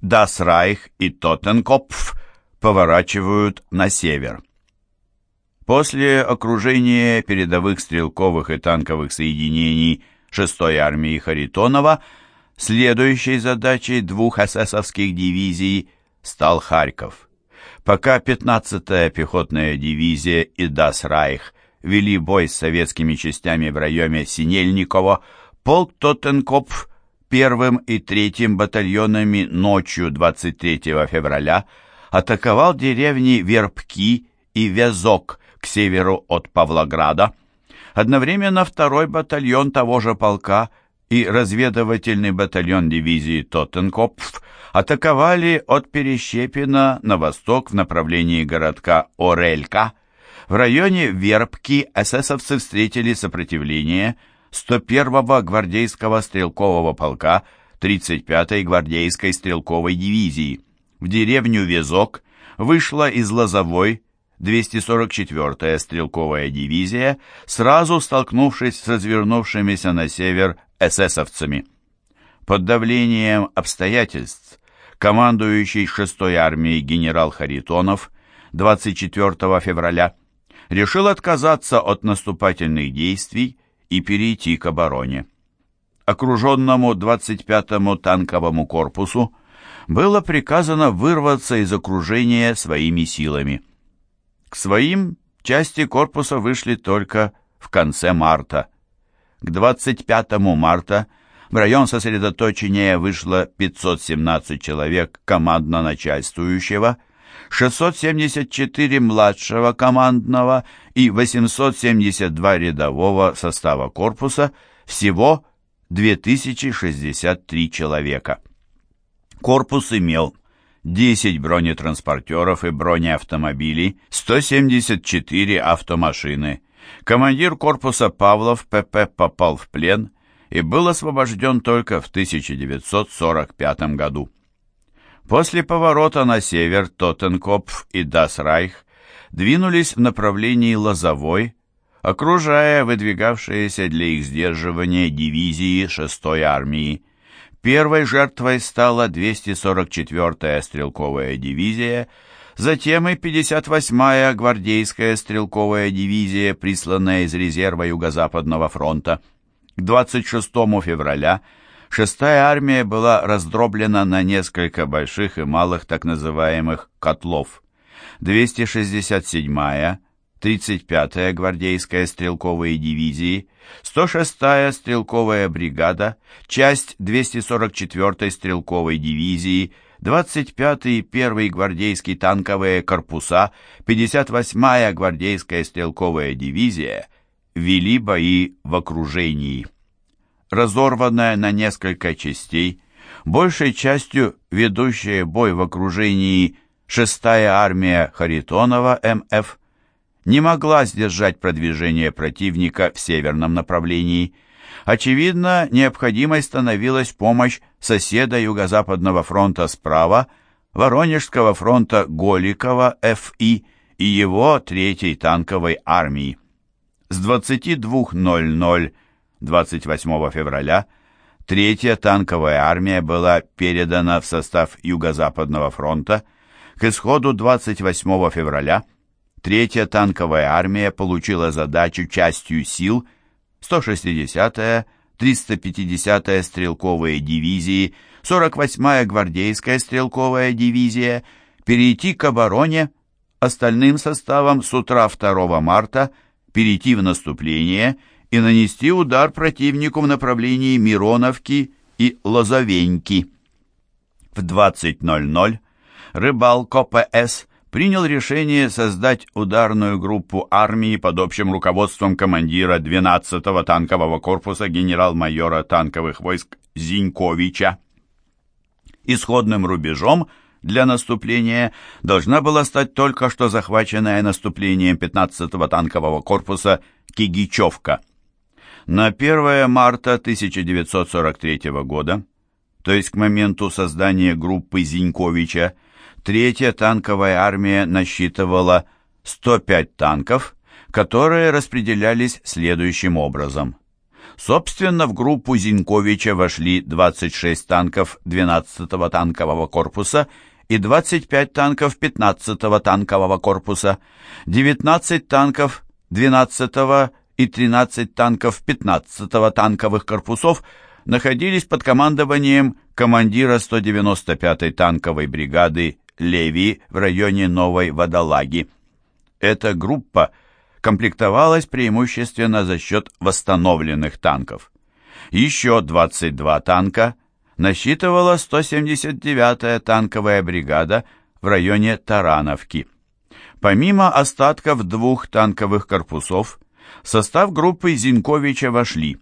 Дасрайх и Тоттенкопф поворачивают на север. После окружения передовых стрелковых и танковых соединений 6-й армии Харитонова следующей задачей двух эсэсовских дивизий стал Харьков. Пока 15-я пехотная дивизия и Дасрайх вели бой с советскими частями в районе Синельникова, полк Тоттенкопф первым и третьим батальонами ночью 23 февраля атаковал деревни Вербки и Вязок к северу от Павлограда. Одновременно второй батальон того же полка и разведывательный батальон дивизии Тоттенкопф атаковали от Перещепина на восток в направлении городка Орелька. В районе Вербки эсэсовцы встретили сопротивление 101-го гвардейского стрелкового полка 35-й гвардейской стрелковой дивизии. В деревню Везок вышла из Лозовой 244-я стрелковая дивизия, сразу столкнувшись с развернувшимися на север эсэсовцами. Под давлением обстоятельств командующий 6-й армией генерал Харитонов 24 февраля решил отказаться от наступательных действий и перейти к обороне. Окруженному 25-му танковому корпусу было приказано вырваться из окружения своими силами. К своим части корпуса вышли только в конце марта. К 25 марта в район сосредоточения вышло 517 человек командно-начальствующего, 674 младшего командного и 872 рядового состава корпуса, всего 2063 человека. Корпус имел 10 бронетранспортеров и бронеавтомобилей, 174 автомашины. Командир корпуса Павлов ПП попал в плен и был освобожден только в 1945 году. После поворота на север Тоттенкопф и Дасрайх двинулись в направлении Лозовой, окружая выдвигавшиеся для их сдерживания дивизии 6-й армии. Первой жертвой стала 244-я стрелковая дивизия, затем и 58-я гвардейская стрелковая дивизия, присланная из резерва Юго-Западного фронта. К 26 февраля 6-я армия была раздроблена на несколько больших и малых так называемых «котлов». 267-я, 35-я гвардейская стрелковые дивизии, 106-я стрелковая бригада, часть 244-й стрелковой дивизии, 25-й и 1-й гвардейские танковые корпуса, 58-я гвардейская стрелковая дивизия вели бои в окружении. Разорванная на несколько частей, большей частью ведущая бой в окружении 6-я армия Харитонова МФ не могла сдержать продвижение противника в северном направлении. Очевидно, необходимой становилась помощь соседа Юго-Западного фронта справа, Воронежского фронта Голикова ФИ и его Третьей танковой армии. С 22.00 28 февраля Третья танковая армия была передана в состав Юго-Западного фронта. К исходу 28 февраля Третья танковая армия получила задачу частью сил 160-я, 350-я стрелковые дивизии, 48-я гвардейская стрелковая дивизия перейти к обороне, остальным составом с утра 2 марта перейти в наступление и нанести удар противнику в направлении Мироновки и Лозовеньки. В 20.00 Рыбалко ПС принял решение создать ударную группу армии под общим руководством командира 12-го танкового корпуса генерал-майора танковых войск Зиньковича. Исходным рубежом для наступления должна была стать только что захваченная наступлением 15-го танкового корпуса Кигичевка. На 1 марта 1943 года, то есть к моменту создания группы Зиньковича, Третья танковая армия насчитывала 105 танков, которые распределялись следующим образом. Собственно, в группу Зинковича вошли 26 танков 12-го танкового корпуса и 25 танков 15-го танкового корпуса, 19 танков 12-го и 13 танков 15-го танковых корпусов находились под командованием командира 195-й танковой бригады Леви в районе Новой Водолаги. Эта группа комплектовалась преимущественно за счет восстановленных танков. Еще 22 танка насчитывала 179-я танковая бригада в районе Тарановки. Помимо остатков двух танковых корпусов, в состав группы Зинковича вошли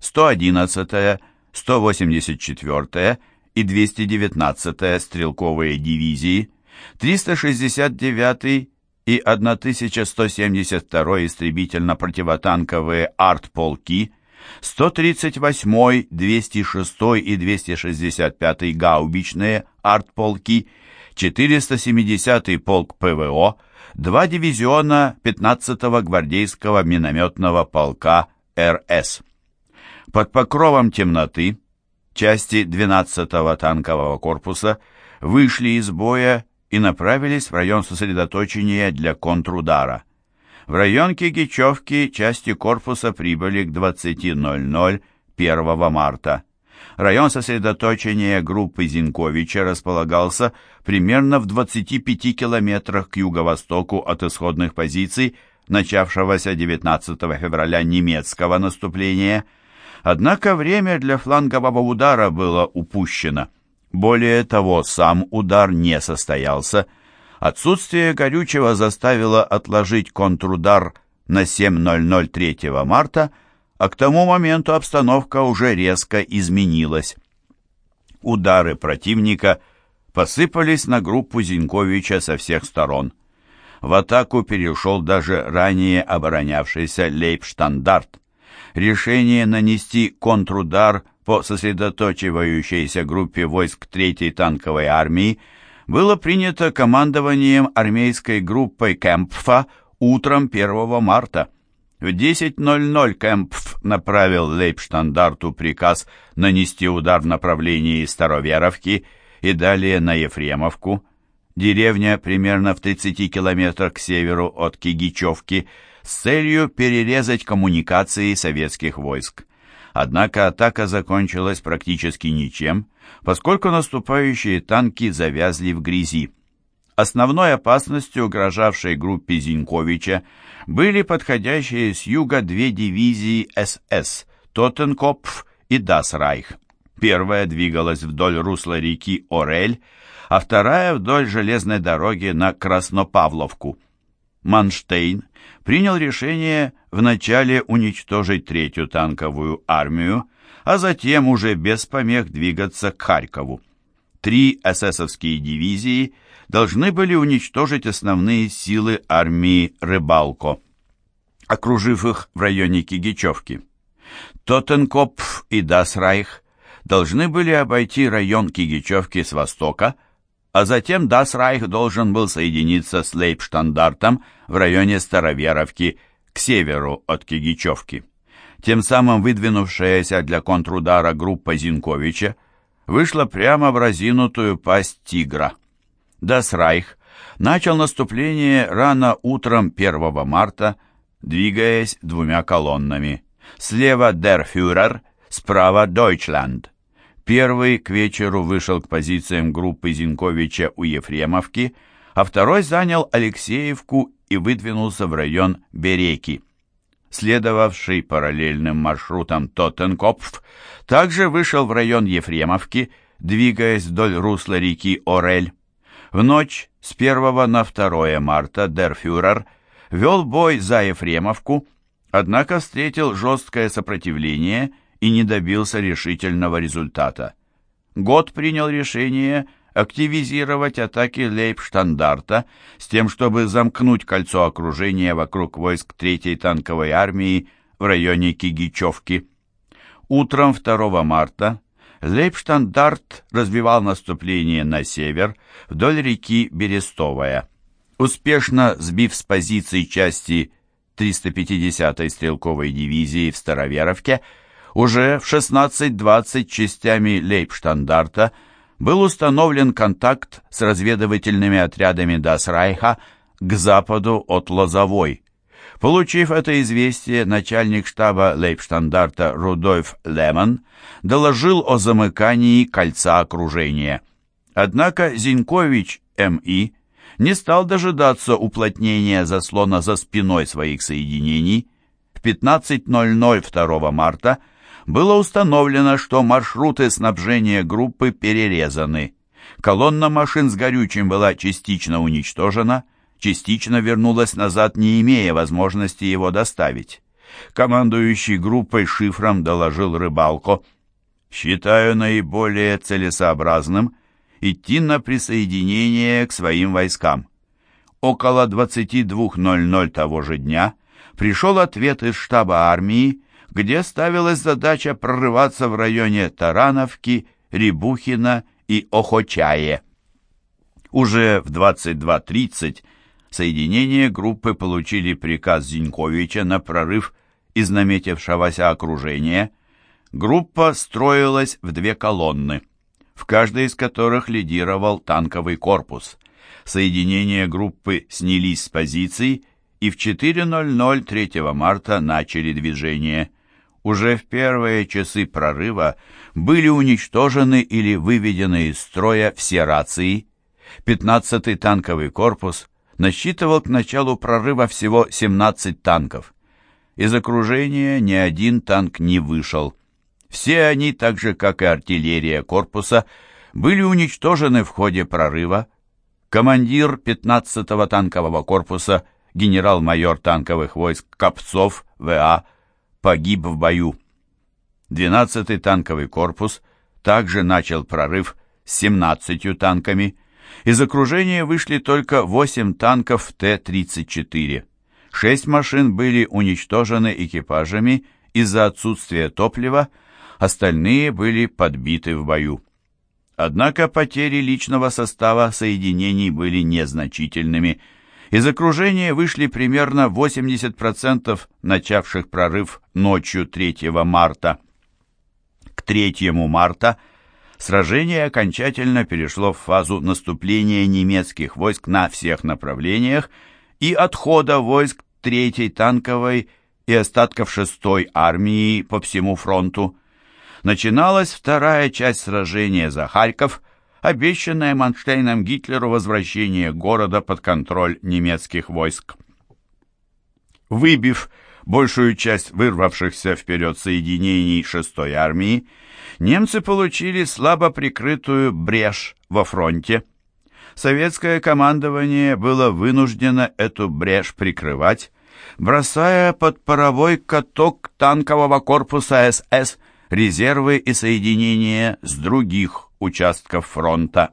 111-я, 184-я и 219-я стрелковые дивизии, 369-й и 1172-й истребительно-противотанковые артполки, 138-й, 206-й и 265-й гаубичные артполки, 470-й полк ПВО, два дивизиона 15-го гвардейского минометного полка РС. Под покровом темноты части 12-го танкового корпуса вышли из боя и направились в район сосредоточения для контрудара. В район Кигичевки части корпуса прибыли к 20.00 1 марта. Район сосредоточения группы Зинковича располагался примерно в 25 километрах к юго-востоку от исходных позиций начавшегося 19 февраля немецкого наступления. Однако время для флангового удара было упущено. Более того, сам удар не состоялся. Отсутствие горючего заставило отложить контрудар на 7.00 3 марта, а к тому моменту обстановка уже резко изменилась. Удары противника посыпались на группу Зинковича со всех сторон. В атаку перешел даже ранее оборонявшийся Лейбштандарт. Решение нанести контрудар по сосредоточивающейся группе войск 3-й танковой армии было принято командованием армейской группой Кемпфа утром 1 марта. В 10.00 Кемпф направил Лейбштандарту приказ нанести удар в направлении Староверовки и далее на Ефремовку, деревня примерно в 30 километрах к северу от Кигичевки, с целью перерезать коммуникации советских войск. Однако атака закончилась практически ничем, поскольку наступающие танки завязли в грязи. Основной опасностью, угрожавшей группе Зиньковича, были подходящие с юга две дивизии СС «Тоттенкопф» и «Дасрайх». Первая двигалась вдоль русла реки Орель, а вторая вдоль железной дороги на Краснопавловку. Манштейн принял решение вначале уничтожить третью танковую армию, а затем уже без помех двигаться к Харькову. Три эсэсовские дивизии должны были уничтожить основные силы армии Рыбалко, окружив их в районе Кигичевки. Тоттенкопф и Дасрайх должны были обойти район Кигичевки с востока, а затем Дасрайх должен был соединиться с Лейбштандартом в районе Староверовки к северу от Кигичевки. Тем самым выдвинувшаяся для контрудара группа Зинковича вышла прямо в разинутую пасть тигра. Дасрайх начал наступление рано утром 1 марта, двигаясь двумя колоннами. Слева Дерфюрер, справа Дойчланд. Первый к вечеру вышел к позициям группы Зинковича у Ефремовки, а второй занял Алексеевку и выдвинулся в район Береки. Следовавший параллельным маршрутом Тоттенкопф также вышел в район Ефремовки, двигаясь вдоль русла реки Орель. В ночь с 1 на 2 марта Дерфюрер вел бой за Ефремовку, однако встретил жесткое сопротивление и не добился решительного результата. Год принял решение активизировать атаки Лейбштандарта с тем, чтобы замкнуть кольцо окружения вокруг войск 3-й танковой армии в районе Кигичевки. Утром 2 марта Лейбштандарт развивал наступление на север вдоль реки Берестовая. Успешно сбив с позиций части 350-й стрелковой дивизии в Староверовке, Уже в 16.20 частями Лейбштандарта был установлен контакт с разведывательными отрядами Дас Райх к западу от Лозовой. Получив это известие, начальник штаба Лейбштандарта Рудольф Лемон доложил о замыкании кольца окружения. Однако Зинькович М.И. не стал дожидаться уплотнения заслона за спиной своих соединений. В 15.00 2 марта – было установлено, что маршруты снабжения группы перерезаны. Колонна машин с горючим была частично уничтожена, частично вернулась назад, не имея возможности его доставить. Командующий группой шифром доложил рыбалко. «Считаю наиболее целесообразным идти на присоединение к своим войскам». Около 22.00 того же дня пришел ответ из штаба армии, где ставилась задача прорываться в районе Тарановки, Рябухина и Охочае. Уже в 22.30 соединения группы получили приказ Зиньковича на прорыв из наметившегося окружения. Группа строилась в две колонны, в каждой из которых лидировал танковый корпус. Соединения группы снялись с позиций и в 4.00 3 марта начали движение – уже в первые часы прорыва были уничтожены или выведены из строя все рации. 15-й танковый корпус насчитывал к началу прорыва всего 17 танков. Из окружения ни один танк не вышел. Все они, так же как и артиллерия корпуса, были уничтожены в ходе прорыва. Командир 15-го танкового корпуса, генерал-майор танковых войск Копцов В.А., погиб в бою. 12-й танковый корпус также начал прорыв с 17 танками. Из окружения вышли только 8 танков Т-34. Шесть машин были уничтожены экипажами из-за отсутствия топлива, остальные были подбиты в бою. Однако потери личного состава соединений были незначительными – из окружения вышли примерно 80% начавших прорыв ночью 3 марта. К 3 марта сражение окончательно перешло в фазу наступления немецких войск на всех направлениях и отхода войск 3-й танковой и остатков 6-й армии по всему фронту. Начиналась вторая часть сражения за Харьков – обещанное Манштейном Гитлеру возвращение города под контроль немецких войск. Выбив большую часть вырвавшихся вперед соединений 6-й армии, немцы получили слабо прикрытую брешь во фронте. Советское командование было вынуждено эту брешь прикрывать, бросая под паровой каток танкового корпуса СС резервы и соединения с других участков фронта.